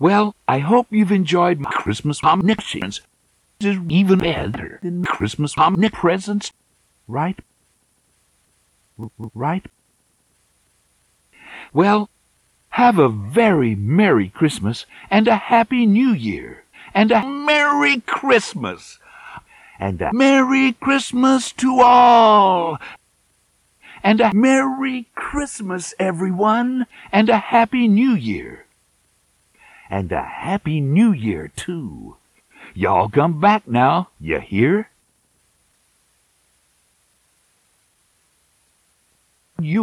Well, I hope you've enjoyed my Christmas omniscience. Is even better than Christmas omnipresence, right? Right? Well, have a very Merry Christmas and a Happy New Year and a Merry Christmas and a Merry Christmas to all and a Merry Christmas, everyone, and a Happy New Year. And a Happy New Year, too. Y'all come back now, you hear?